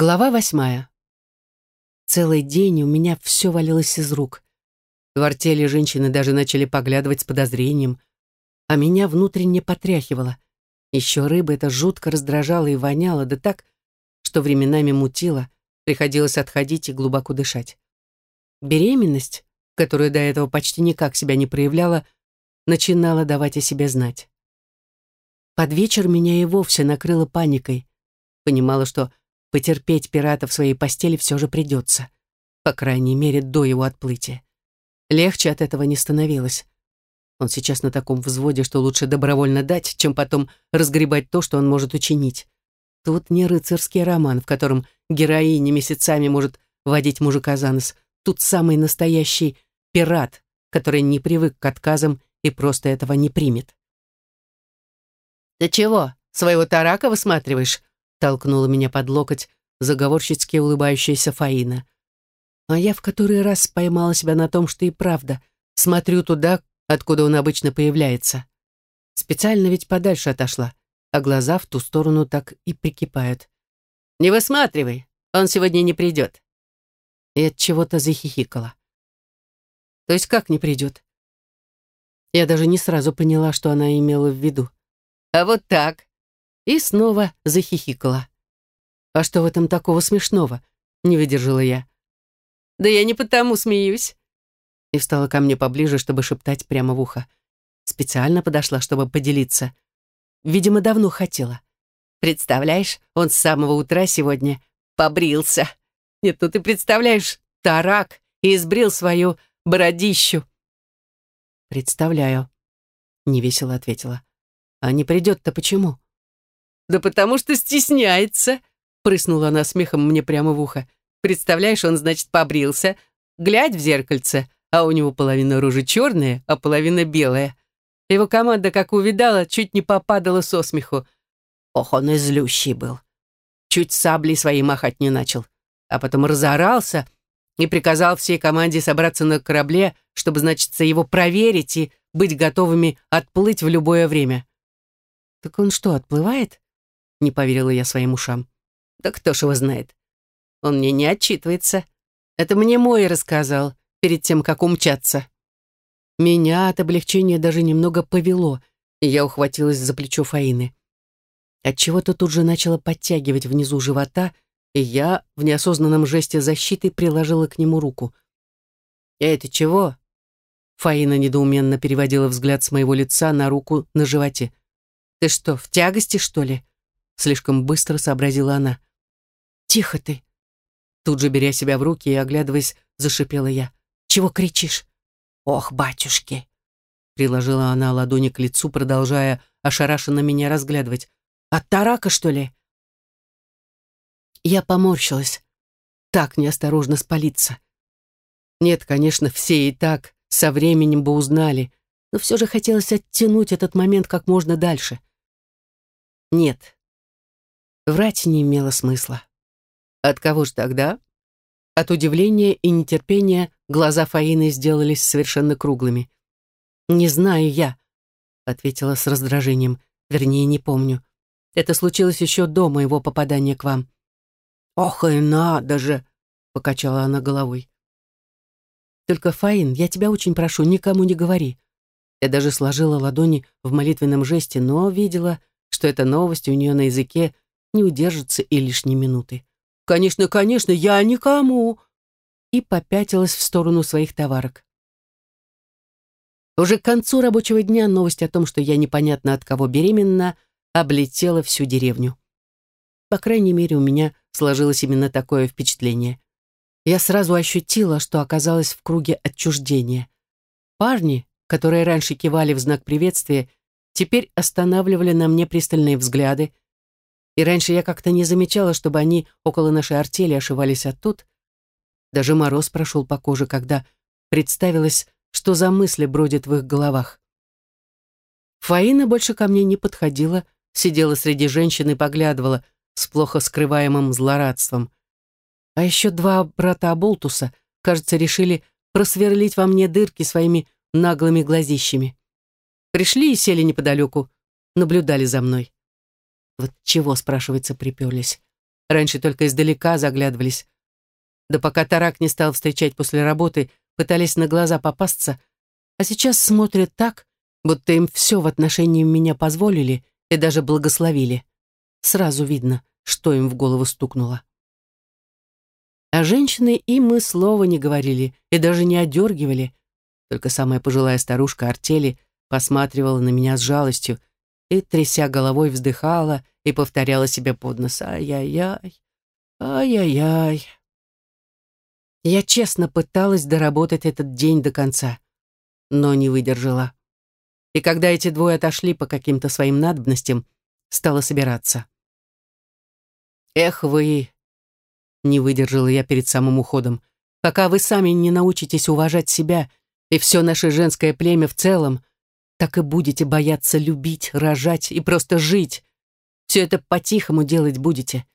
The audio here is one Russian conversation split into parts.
Глава восьмая. Целый день у меня все валилось из рук. В артели женщины даже начали поглядывать с подозрением, а меня внутренне потряхивало. Еще рыба это жутко раздражала и воняла, да так, что временами мутило, приходилось отходить и глубоко дышать. Беременность, которую до этого почти никак себя не проявляла, начинала давать о себе знать. Под вечер меня и вовсе накрыло паникой. Понимала, что Потерпеть пирата в своей постели все же придется. По крайней мере, до его отплытия. Легче от этого не становилось. Он сейчас на таком взводе, что лучше добровольно дать, чем потом разгребать то, что он может учинить. Тут не рыцарский роман, в котором героиня месяцами может водить мужика за нос. Тут самый настоящий пират, который не привык к отказам и просто этого не примет. «Ты чего, своего тарака высматриваешь?» Толкнула меня под локоть заговорщицки улыбающаяся Фаина. А я в который раз поймала себя на том, что и правда смотрю туда, откуда он обычно появляется. Специально ведь подальше отошла, а глаза в ту сторону так и прикипают. «Не высматривай, он сегодня не придет». И от чего-то захихикала. «То есть как не придет?» Я даже не сразу поняла, что она имела в виду. «А вот так и снова захихикала. «А что в этом такого смешного?» — не выдержала я. «Да я не потому смеюсь». И встала ко мне поближе, чтобы шептать прямо в ухо. Специально подошла, чтобы поделиться. Видимо, давно хотела. Представляешь, он с самого утра сегодня побрился. Нет, ну ты представляешь, тарак, и избрил свою бородищу. «Представляю», — невесело ответила. «А не придет-то почему?» «Да потому что стесняется», — прыснула она смехом мне прямо в ухо. «Представляешь, он, значит, побрился, глядь в зеркальце, а у него половина ружи черная, а половина белая. Его команда, как увидала, чуть не попадала со смеху. Ох, он и злющий был. Чуть саблей своей махать не начал. А потом разорался и приказал всей команде собраться на корабле, чтобы, значит, его проверить и быть готовыми отплыть в любое время. «Так он что, отплывает?» Не поверила я своим ушам. Да кто ж его знает? Он мне не отчитывается. Это мне мой рассказал перед тем, как умчаться. Меня от облегчения даже немного повело, и я ухватилась за плечо Фаины. Отчего-то тут же начала подтягивать внизу живота, и я в неосознанном жесте защиты приложила к нему руку. «Я это чего?» Фаина недоуменно переводила взгляд с моего лица на руку на животе. «Ты что, в тягости, что ли?» Слишком быстро сообразила она. «Тихо ты!» Тут же, беря себя в руки и оглядываясь, зашипела я. «Чего кричишь?» «Ох, батюшки!» Приложила она ладони к лицу, продолжая ошарашенно меня разглядывать. «От тарака, что ли?» Я поморщилась. Так неосторожно спалиться. Нет, конечно, все и так со временем бы узнали, но все же хотелось оттянуть этот момент как можно дальше. Нет, Врать не имело смысла. От кого же тогда? От удивления и нетерпения глаза Фаины сделались совершенно круглыми. «Не знаю я», — ответила с раздражением, вернее, не помню. «Это случилось еще до моего попадания к вам». «Ох и надо же!» — покачала она головой. «Только, Фаин, я тебя очень прошу, никому не говори». Я даже сложила ладони в молитвенном жесте, но видела, что эта новость у нее на языке не удержится и лишней минуты. «Конечно, конечно, я никому!» И попятилась в сторону своих товарок. Уже к концу рабочего дня новость о том, что я непонятно от кого беременна, облетела всю деревню. По крайней мере, у меня сложилось именно такое впечатление. Я сразу ощутила, что оказалась в круге отчуждения. Парни, которые раньше кивали в знак приветствия, теперь останавливали на мне пристальные взгляды, и раньше я как-то не замечала, чтобы они около нашей артели ошивались, а тут даже мороз прошел по коже, когда представилось, что за мысли бродят в их головах. Фаина больше ко мне не подходила, сидела среди женщин и поглядывала с плохо скрываемым злорадством. А еще два брата Аболтуса, кажется, решили просверлить во мне дырки своими наглыми глазищами. Пришли и сели неподалеку, наблюдали за мной. Вот чего, спрашивается, приперлись. Раньше только издалека заглядывались. Да пока Тарак не стал встречать после работы, пытались на глаза попасться, а сейчас смотрят так, будто им все в отношении меня позволили и даже благословили. Сразу видно, что им в голову стукнуло. А женщины им мы слова не говорили и даже не одергивали. Только самая пожилая старушка Артели посматривала на меня с жалостью и, тряся головой, вздыхала и повторяла себе под нос «Ай-яй-яй, ай-яй-яй». Я честно пыталась доработать этот день до конца, но не выдержала. И когда эти двое отошли по каким-то своим надобностям, стала собираться. «Эх вы!» — не выдержала я перед самым уходом. «Пока вы сами не научитесь уважать себя и все наше женское племя в целом, так и будете бояться любить, рожать и просто жить. Все это по-тихому делать будете.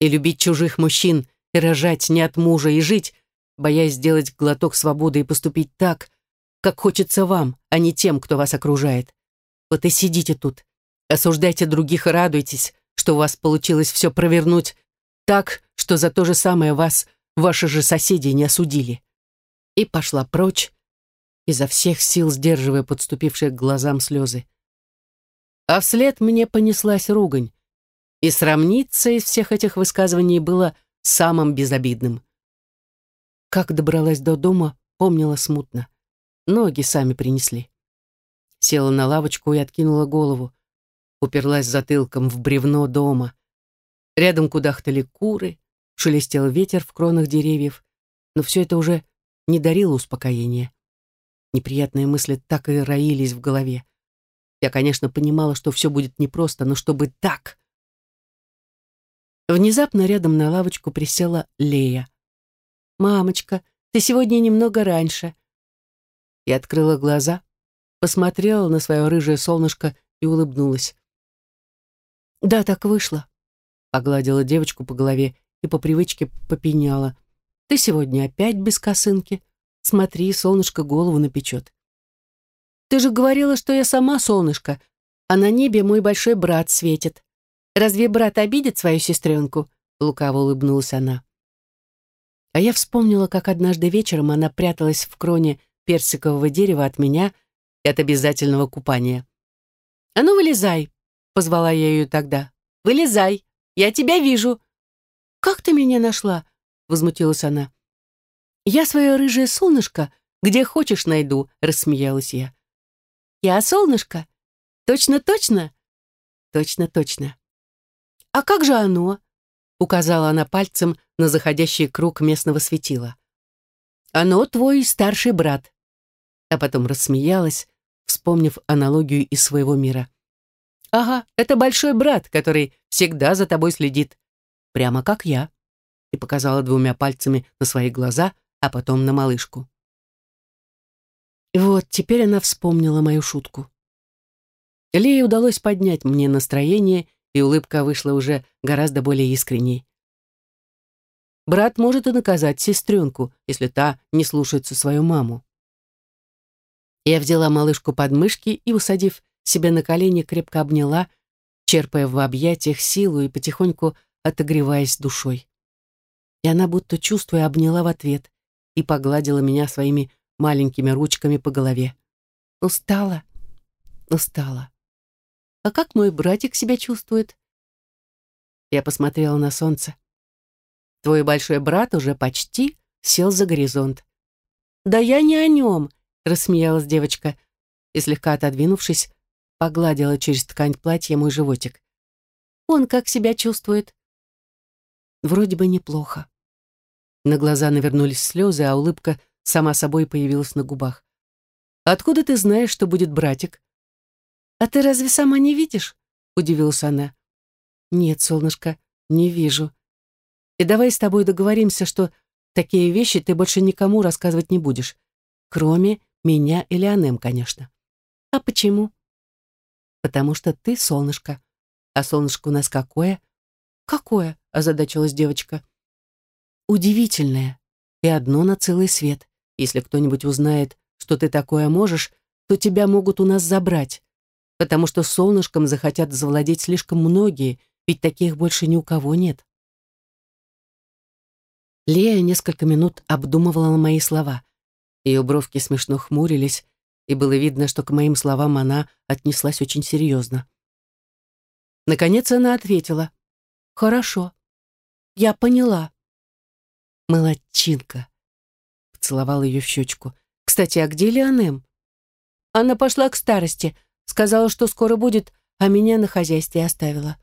И любить чужих мужчин, и рожать не от мужа, и жить, боясь сделать глоток свободы и поступить так, как хочется вам, а не тем, кто вас окружает. Вот и сидите тут, осуждайте других и радуйтесь, что у вас получилось все провернуть так, что за то же самое вас ваши же соседи не осудили. И пошла прочь, изо всех сил сдерживая подступившие к глазам слезы. А вслед мне понеслась ругань, и сравниться из всех этих высказываний было самым безобидным. Как добралась до дома, помнила смутно. Ноги сами принесли. Села на лавочку и откинула голову. Уперлась затылком в бревно дома. Рядом кудахтали куры, шелестел ветер в кронах деревьев, но все это уже не дарило успокоения. Неприятные мысли так и роились в голове. Я, конечно, понимала, что все будет непросто, но чтобы так... Внезапно рядом на лавочку присела Лея. «Мамочка, ты сегодня немного раньше». Я открыла глаза, посмотрела на свое рыжее солнышко и улыбнулась. «Да, так вышло», — погладила девочку по голове и по привычке попеняла. «Ты сегодня опять без косынки?» Смотри, солнышко голову напечет. Ты же говорила, что я сама солнышко, а на небе мой большой брат светит. Разве брат обидит свою сестренку? Лукаво улыбнулась она. А я вспомнила, как однажды вечером она пряталась в кроне персикового дерева от меня и от обязательного купания. «А ну, вылезай!» — позвала я ее тогда. «Вылезай! Я тебя вижу!» «Как ты меня нашла?» — возмутилась она. «Я свое рыжее солнышко где хочешь найду», — рассмеялась я. «Я солнышко? Точно-точно?» «Точно-точно». «А как же оно?» — указала она пальцем на заходящий круг местного светила. «Оно твой старший брат». А потом рассмеялась, вспомнив аналогию из своего мира. «Ага, это большой брат, который всегда за тобой следит. Прямо как я». И показала двумя пальцами на свои глаза, а потом на малышку. Вот теперь она вспомнила мою шутку. Лее удалось поднять мне настроение, и улыбка вышла уже гораздо более искренней. Брат может и наказать сестренку, если та не слушается свою маму. Я взяла малышку под мышки и, усадив себе на колени, крепко обняла, черпая в объятиях силу и потихоньку отогреваясь душой. И она, будто чувствуя, обняла в ответ, и погладила меня своими маленькими ручками по голове. «Устала? Устала. А как мой братик себя чувствует?» Я посмотрела на солнце. «Твой большой брат уже почти сел за горизонт». «Да я не о нем», — рассмеялась девочка и, слегка отодвинувшись, погладила через ткань платья мой животик. «Он как себя чувствует?» «Вроде бы неплохо». На глаза навернулись слезы, а улыбка сама собой появилась на губах. «Откуда ты знаешь, что будет братик?» «А ты разве сама не видишь?» — удивилась она. «Нет, солнышко, не вижу. И давай с тобой договоримся, что такие вещи ты больше никому рассказывать не будешь, кроме меня или Анем, конечно». «А почему?» «Потому что ты солнышко. А солнышко у нас какое?» «Какое?» — озадачилась девочка удивительное и одно на целый свет. Если кто-нибудь узнает, что ты такое можешь, то тебя могут у нас забрать, потому что солнышком захотят завладеть слишком многие, ведь таких больше ни у кого нет. Лея несколько минут обдумывала мои слова. Ее бровки смешно хмурились, и было видно, что к моим словам она отнеслась очень серьезно. Наконец она ответила. «Хорошо. Я поняла». «Молодчинка», — поцеловал ее в щечку. «Кстати, а где Леонем?» «Она пошла к старости, сказала, что скоро будет, а меня на хозяйстве оставила».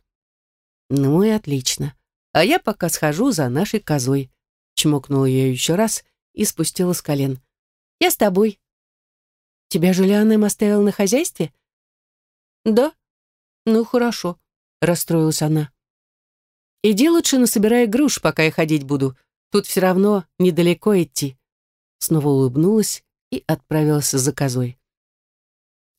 «Ну и отлично. А я пока схожу за нашей козой», — чмокнула я еще раз и спустила с колен. «Я с тобой». «Тебя же Леонем оставил на хозяйстве?» «Да. Ну, хорошо», — расстроилась она. «Иди лучше насобирай груш, пока я ходить буду. Тут все равно недалеко идти». Снова улыбнулась и отправилась за козой.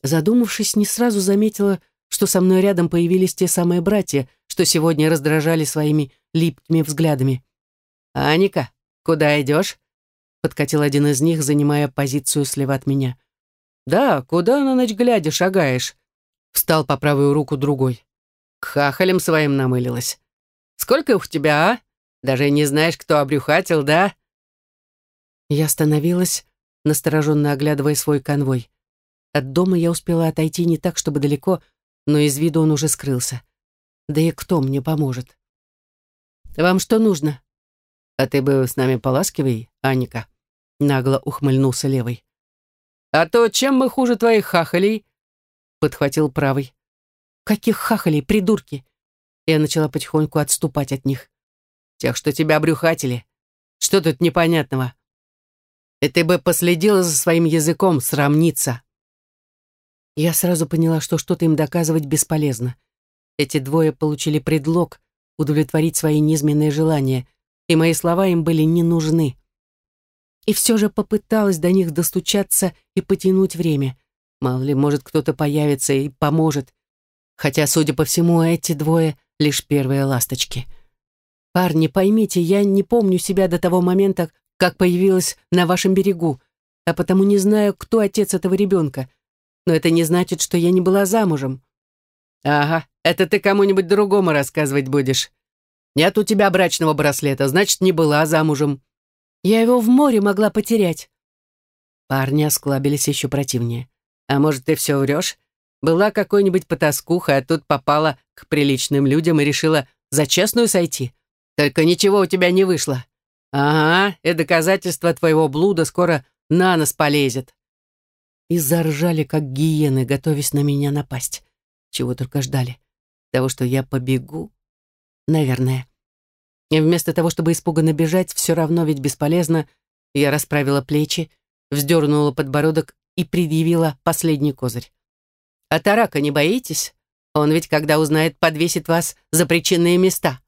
Задумавшись, не сразу заметила, что со мной рядом появились те самые братья, что сегодня раздражали своими липкими взглядами. «Аника, куда идешь?» — подкатил один из них, занимая позицию слева от меня. «Да, куда на ночь глядя шагаешь?» Встал по правую руку другой. К хахалям своим намылилась. «Сколько их у тебя, а? Даже не знаешь, кто обрюхатил, да?» Я остановилась, настороженно оглядывая свой конвой. От дома я успела отойти не так, чтобы далеко, но из виду он уже скрылся. Да и кто мне поможет? «Вам что нужно?» «А ты бы с нами поласкивай, Аника», — нагло ухмыльнулся левый. «А то чем мы хуже твоих хахалей?» — подхватил правый. «Каких хахалей, придурки?» Я начала потихоньку отступать от них. «Тех, что тебя обрюхатили. Что тут непонятного?» «И ты бы последила за своим языком, срамница!» Я сразу поняла, что что-то им доказывать бесполезно. Эти двое получили предлог удовлетворить свои низменные желания, и мои слова им были не нужны. И все же попыталась до них достучаться и потянуть время. Мало ли, может, кто-то появится и поможет. Хотя, судя по всему, эти двое — лишь первые ласточки. Парни, поймите, я не помню себя до того момента, как появилась на вашем берегу, а потому не знаю, кто отец этого ребенка но это не значит, что я не была замужем». «Ага, это ты кому-нибудь другому рассказывать будешь. Нет у тебя брачного браслета, значит, не была замужем». «Я его в море могла потерять». Парни осклабились еще противнее. «А может, ты все врешь? Была какой-нибудь потаскуха, а тут попала к приличным людям и решила за честную сойти? Только ничего у тебя не вышло. Ага, и доказательство твоего блуда скоро на нос полезет» и заржали, как гиены, готовясь на меня напасть. Чего только ждали. Того, что я побегу? Наверное. И вместо того, чтобы испуганно бежать, все равно ведь бесполезно, я расправила плечи, вздернула подбородок и предъявила последний козырь. «А тарака не боитесь? Он ведь, когда узнает, подвесит вас за причинные места».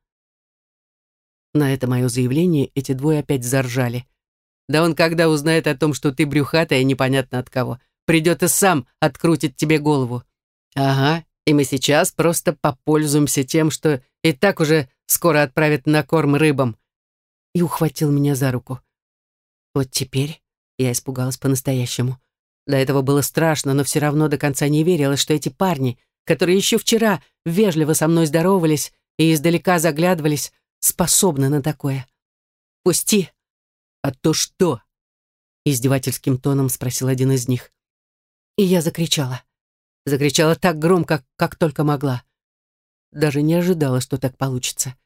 На это мое заявление эти двое опять заржали. «Да он, когда узнает о том, что ты брюхатая, непонятно от кого, придет и сам открутит тебе голову. Ага, и мы сейчас просто попользуемся тем, что и так уже скоро отправят на корм рыбам. И ухватил меня за руку. Вот теперь я испугалась по-настоящему. До этого было страшно, но все равно до конца не верила, что эти парни, которые еще вчера вежливо со мной здоровались и издалека заглядывались, способны на такое. «Пусти!» «А то что?» — издевательским тоном спросил один из них. И я закричала. Закричала так громко, как только могла. Даже не ожидала, что так получится.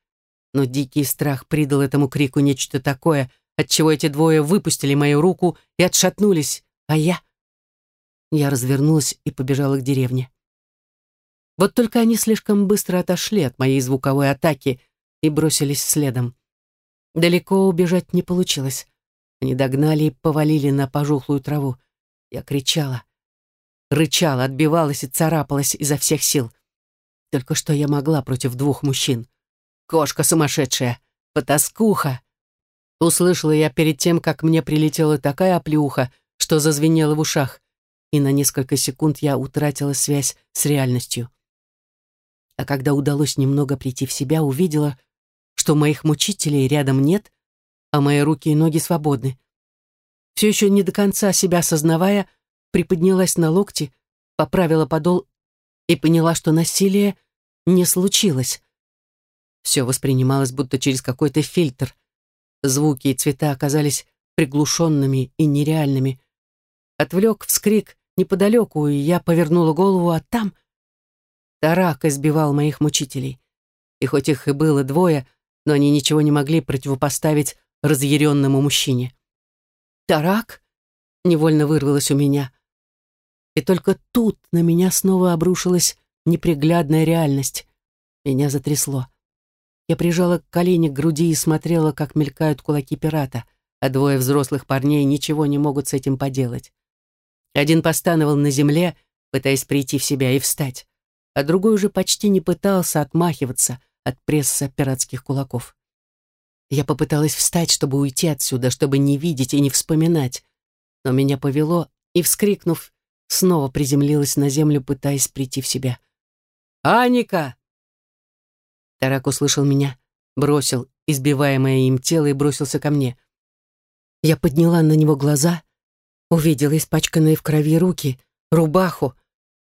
Но дикий страх придал этому крику нечто такое, от чего эти двое выпустили мою руку и отшатнулись, а я... Я развернулась и побежала к деревне. Вот только они слишком быстро отошли от моей звуковой атаки и бросились следом. Далеко убежать не получилось. Они догнали и повалили на пожухлую траву. Я кричала рычала, отбивалась и царапалась изо всех сил. Только что я могла против двух мужчин. Кошка сумасшедшая, потаскуха. Услышала я перед тем, как мне прилетела такая оплеуха, что зазвенела в ушах, и на несколько секунд я утратила связь с реальностью. А когда удалось немного прийти в себя, увидела, что моих мучителей рядом нет, а мои руки и ноги свободны. Все еще не до конца себя осознавая, приподнялась на локти, поправила подол и поняла, что насилие не случилось. Все воспринималось будто через какой-то фильтр. звуки и цвета оказались приглушенными и нереальными. Отвлек вскрик неподалеку, и я повернула голову, а там... Тарак избивал моих мучителей. И хоть их и было двое, но они ничего не могли противопоставить разъяренному мужчине. «Тарак?» — невольно вырвалось у меня. И только тут на меня снова обрушилась неприглядная реальность. Меня затрясло. Я прижала колени к груди и смотрела, как мелькают кулаки пирата, а двое взрослых парней ничего не могут с этим поделать. Один постановал на земле, пытаясь прийти в себя и встать, а другой уже почти не пытался отмахиваться от пресса пиратских кулаков. Я попыталась встать, чтобы уйти отсюда, чтобы не видеть и не вспоминать, но меня повело, и, вскрикнув, снова приземлилась на землю, пытаясь прийти в себя. «Аника!» Тарак услышал меня, бросил избиваемое им тело и бросился ко мне. Я подняла на него глаза, увидела испачканные в крови руки, рубаху,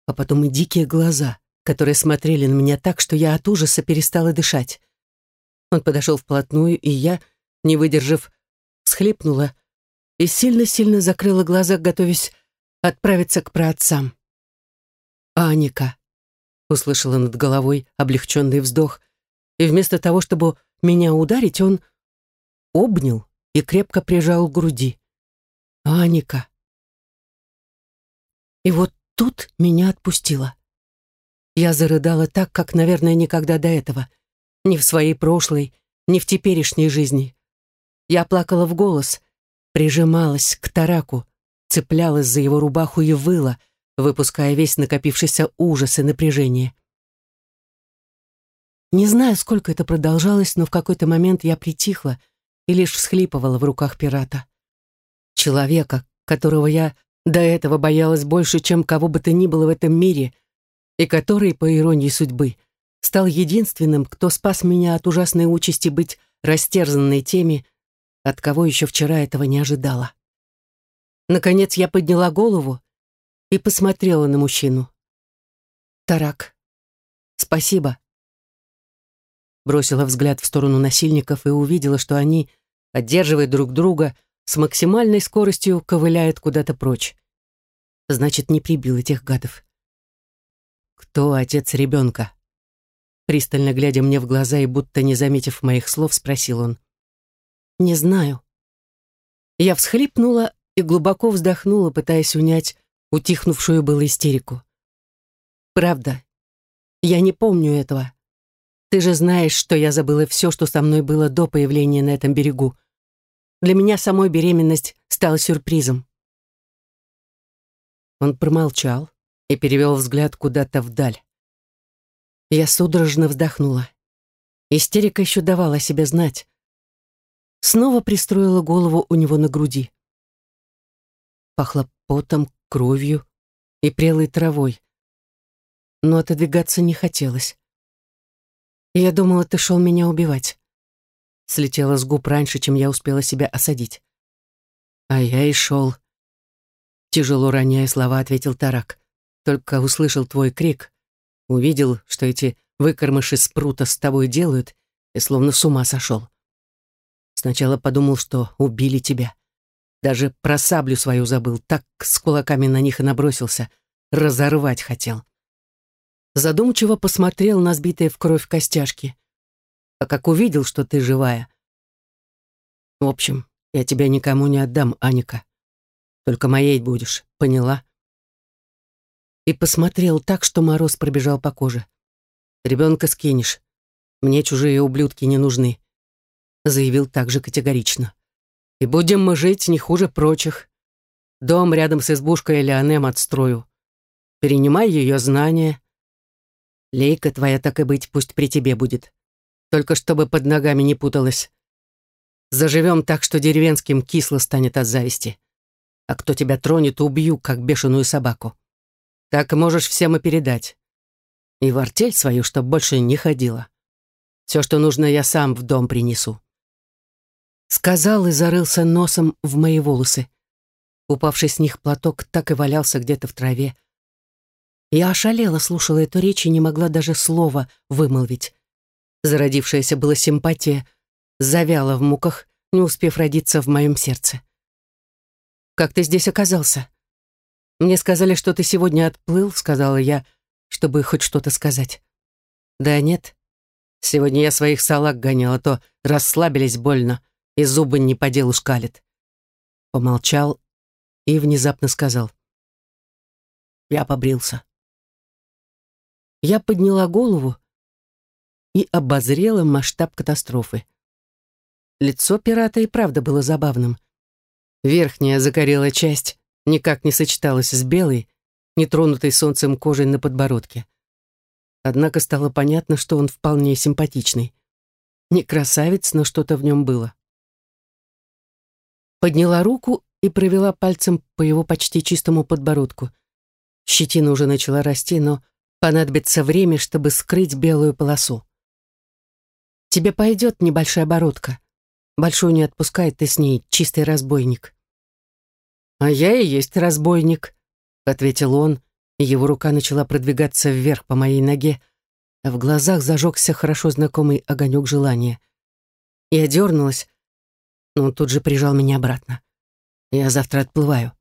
а потом и дикие глаза, которые смотрели на меня так, что я от ужаса перестала дышать. Он подошел вплотную, и я, не выдержав, всхлипнула и сильно-сильно закрыла глаза, готовясь отправиться к праотцам. «Аника!» — услышала над головой облегченный вздох, и вместо того, чтобы меня ударить, он обнял и крепко прижал к груди. «Аника!» И вот тут меня отпустило. Я зарыдала так, как, наверное, никогда до этого. Ни в своей прошлой, ни в теперешней жизни. Я плакала в голос, прижималась к тараку, цеплялась за его рубаху и выла, выпуская весь накопившийся ужас и напряжение. Не знаю, сколько это продолжалось, но в какой-то момент я притихла и лишь всхлипывала в руках пирата. Человека, которого я до этого боялась больше, чем кого бы то ни было в этом мире, и который, по иронии судьбы, стал единственным, кто спас меня от ужасной участи быть растерзанной теми, от кого еще вчера этого не ожидала. Наконец я подняла голову и посмотрела на мужчину. «Тарак, спасибо». Бросила взгляд в сторону насильников и увидела, что они, поддерживая друг друга, с максимальной скоростью ковыляют куда-то прочь. Значит, не прибил этих гадов. «Кто отец ребенка?» Пристально глядя мне в глаза и будто не заметив моих слов, спросил он. «Не знаю». Я всхлипнула и глубоко вздохнула, пытаясь унять утихнувшую было истерику. «Правда, я не помню этого. Ты же знаешь, что я забыла все, что со мной было до появления на этом берегу. Для меня самой беременность стала сюрпризом». Он промолчал и перевел взгляд куда-то вдаль. Я судорожно вздохнула. Истерика еще давала о себе знать. Снова пристроила голову у него на груди. Пахло потом, кровью и прелой травой. Но отодвигаться не хотелось. Я думала, ты шел меня убивать. Слетела с губ раньше, чем я успела себя осадить. А я и шел. Тяжело роняя слова, ответил Тарак. Только услышал твой крик, увидел, что эти выкормыши с прута с тобой делают, и словно с ума сошел. Сначала подумал, что убили тебя. Даже про саблю свою забыл, так с кулаками на них и набросился. Разорвать хотел. Задумчиво посмотрел на сбитые в кровь костяшки. А как увидел, что ты живая. В общем, я тебя никому не отдам, Аника. Только моей будешь, поняла? И посмотрел так, что мороз пробежал по коже. Ребенка скинешь. Мне чужие ублюдки не нужны. Заявил также категорично. И будем мы жить не хуже прочих. Дом рядом с избушкой Леонем отстрою. Перенимай ее знания. Лейка твоя, так и быть, пусть при тебе будет. Только чтобы под ногами не путалась. Заживем так, что деревенским кисло станет от зависти. А кто тебя тронет, убью, как бешеную собаку. Так можешь всем и передать. И в артель свою, чтоб больше не ходила. Все, что нужно, я сам в дом принесу. Сказал и зарылся носом в мои волосы. Упавший с них платок так и валялся где-то в траве. Я ошалела, слушала эту речь и не могла даже слова вымолвить. Зародившаяся была симпатия завяла в муках не успев родиться в моем сердце. «Как ты здесь оказался?» «Мне сказали, что ты сегодня отплыл», — сказала я, чтобы хоть что-то сказать. «Да нет. Сегодня я своих салак гоняла, то расслабились больно, и зубы не по делу шкалят». Помолчал и внезапно сказал. «Я побрился». Я подняла голову и обозрела масштаб катастрофы. Лицо пирата и правда было забавным. Верхняя загорелая часть никак не сочеталась с белой, нетронутой солнцем кожей на подбородке. Однако стало понятно, что он вполне симпатичный. Не красавец, но что-то в нем было. Подняла руку и провела пальцем по его почти чистому подбородку. Щетина уже начала расти, но понадобится время, чтобы скрыть белую полосу. Тебе пойдет небольшая бородка. Большую не отпускает ты с ней, чистый разбойник. «А я и есть разбойник», — ответил он, и его рука начала продвигаться вверх по моей ноге, а в глазах зажегся хорошо знакомый огонек желания. Я дернулась, но он тут же прижал меня обратно. «Я завтра отплываю.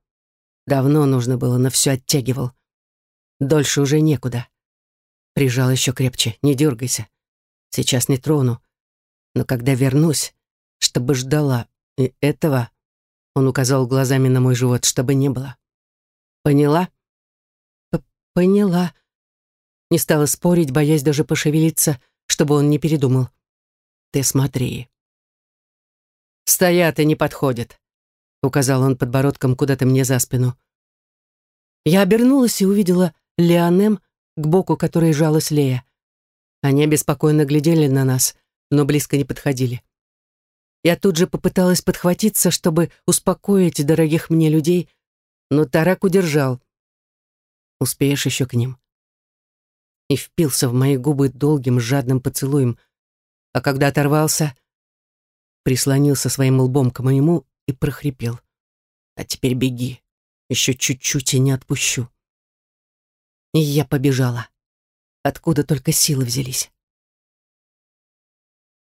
Давно нужно было, но все оттягивал. Дольше уже некуда». Прижал еще крепче. «Не дергайся. Сейчас не трону. Но когда вернусь, чтобы ждала, и этого он указал глазами на мой живот, чтобы не было. Поняла? П Поняла. Не стала спорить, боясь даже пошевелиться, чтобы он не передумал. Ты смотри. Стоят и не подходят, указал он подбородком куда-то мне за спину. Я обернулась и увидела Леонем, к боку которой жалась Лея. Они обеспокоенно глядели на нас, но близко не подходили. Я тут же попыталась подхватиться, чтобы успокоить дорогих мне людей, но Тарак удержал. «Успеешь еще к ним?» И впился в мои губы долгим жадным поцелуем, а когда оторвался, прислонился своим лбом к моему и прохрипел. «А теперь беги, еще чуть-чуть и не отпущу». И я побежала. Откуда только силы взялись.